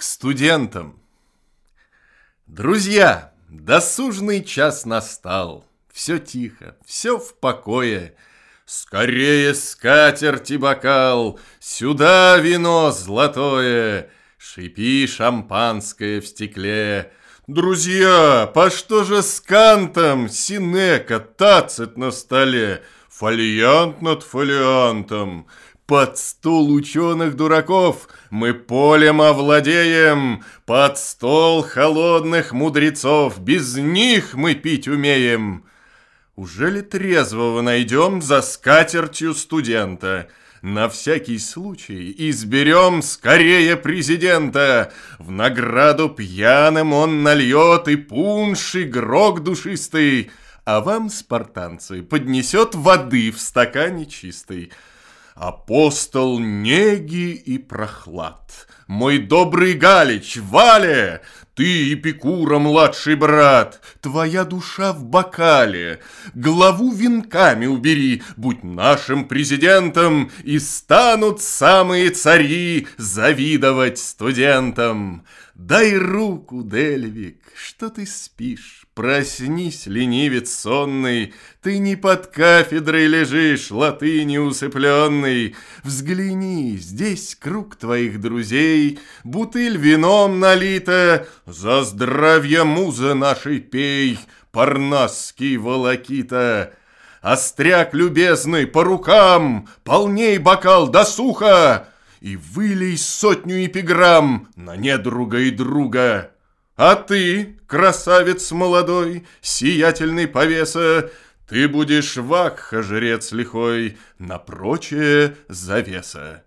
к студентам. Друзья, досужный час настал. Все тихо, все в покое. Скорее скатерть и бокал, Сюда вино золотое, Шипи шампанское в стекле. Друзья, по что же с Кантом Синека тацит на столе? Фолиант над фолиантом — под стол ученых дураков мы полем овладеем, Под стол холодных мудрецов без них мы пить умеем. Уже ли трезвого найдем за скатертью студента? На всякий случай изберем скорее президента. В награду пьяным он нальет и пунш, и грок душистый, А вам, спартанцы, поднесет воды в стакане чистой. Апостол неги и прохлад, Мой добрый Галич, Валя, Ты Эпикура, младший брат, Твоя душа в бокале, Главу венками убери, Будь нашим президентом, И станут самые цари Завидовать студентам. Дай руку, Дельвик, что ты спишь? Проснись, ленивец сонный, Ты не под кафедрой лежишь, латыни усыпленный. Взгляни, здесь круг твоих друзей, Бутыль вином налита, За здравие музы нашей пей, Парнасский волокита. Остряк любезный, по рукам, Полней бокал до суха, И вылей сотню эпиграмм На недруга и друга. А ты, красавец молодой, сиятельный повеса, Ты будешь вакха, жрец лихой, на прочее завеса.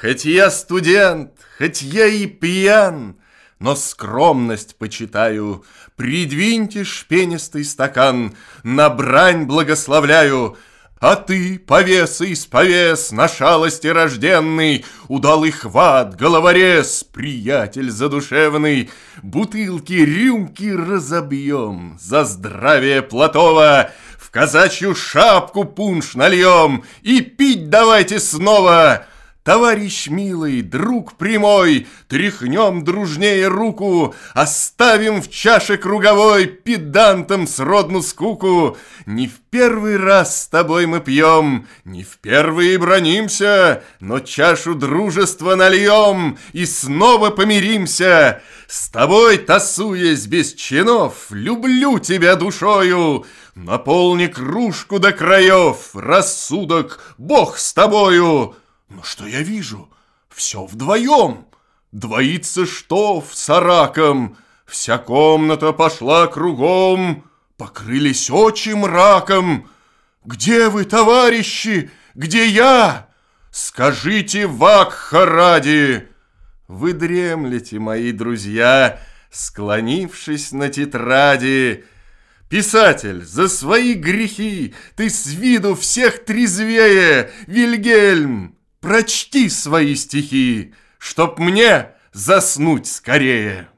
Хоть я студент, хоть я и пьян, но скромность почитаю. Придвиньте шпенистый стакан, на брань благословляю — а ты, повес из повес, на шалости рожденный, Удалый хват, головорез, приятель задушевный, Бутылки, рюмки разобьем за здравие Платова, В казачью шапку пунш нальем и пить давайте снова. Товарищ милый, друг прямой, Тряхнем дружнее руку, Оставим в чаше круговой Педантам сродну скуку. Не в первый раз с тобой мы пьем, Не в первый бронимся, Но чашу дружества нальем И снова помиримся. С тобой, тасуясь без чинов, Люблю тебя душою, Наполни кружку до краев, Рассудок, Бог с тобою. Но что я вижу? Все вдвоем. Двоится что в сараком. Вся комната пошла кругом. Покрылись очи мраком. Где вы, товарищи? Где я? Скажите, Вакха ради. Вы дремлете, мои друзья, склонившись на тетради. Писатель, за свои грехи ты с виду всех трезвее, Вильгельм! Прочти свои стихи, чтоб мне заснуть скорее.